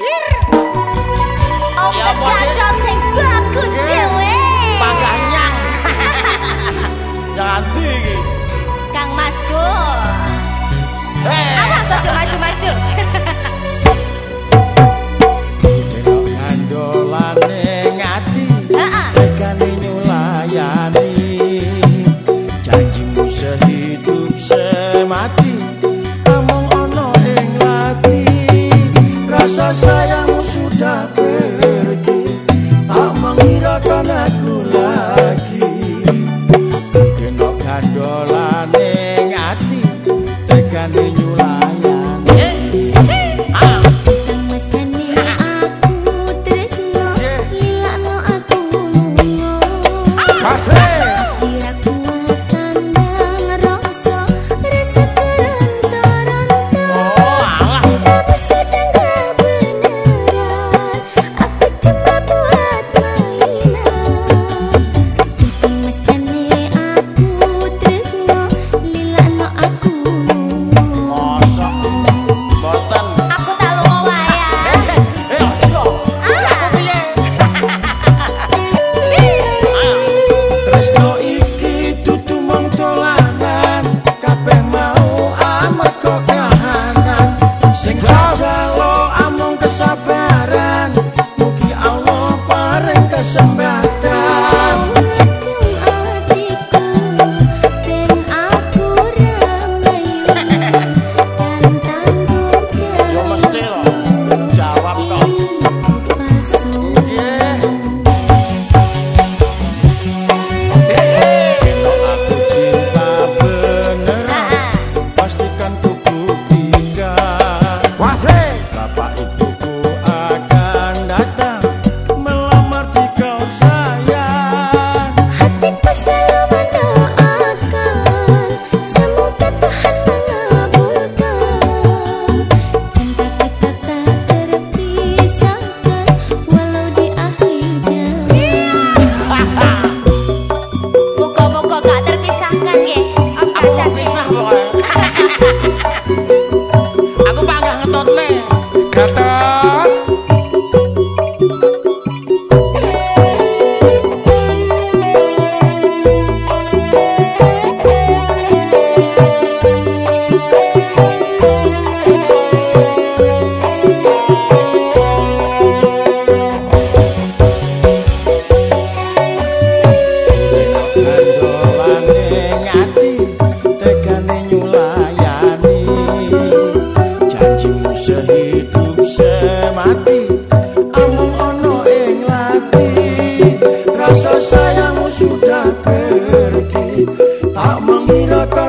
Om Ya, gandolane kata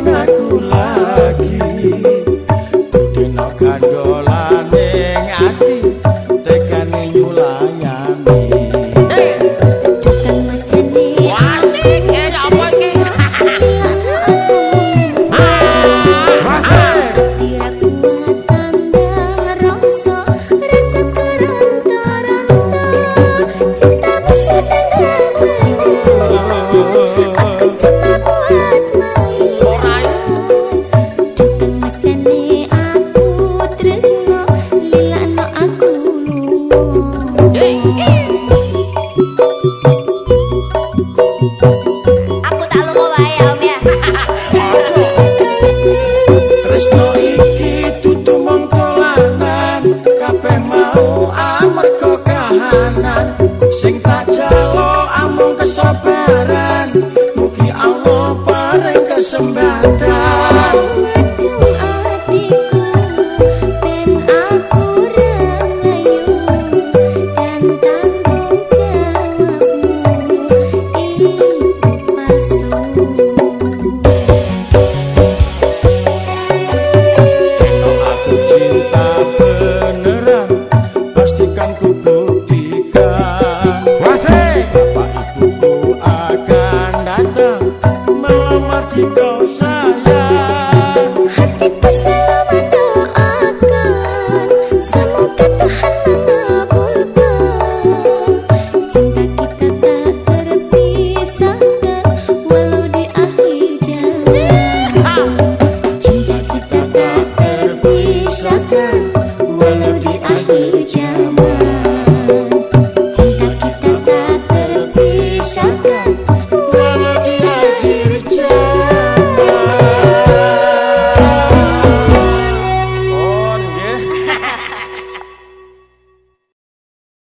Banana.